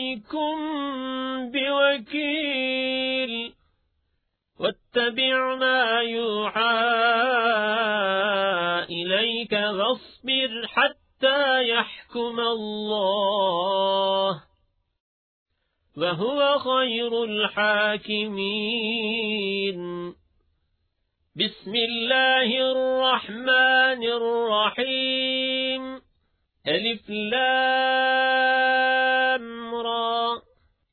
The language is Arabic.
عليكم بوكيل. واتبع ما يوحى إليك واصبر حتى يحكم الله. وهو خير الحاكمين. بسم الله الرحمن الرحيم. ألف لام.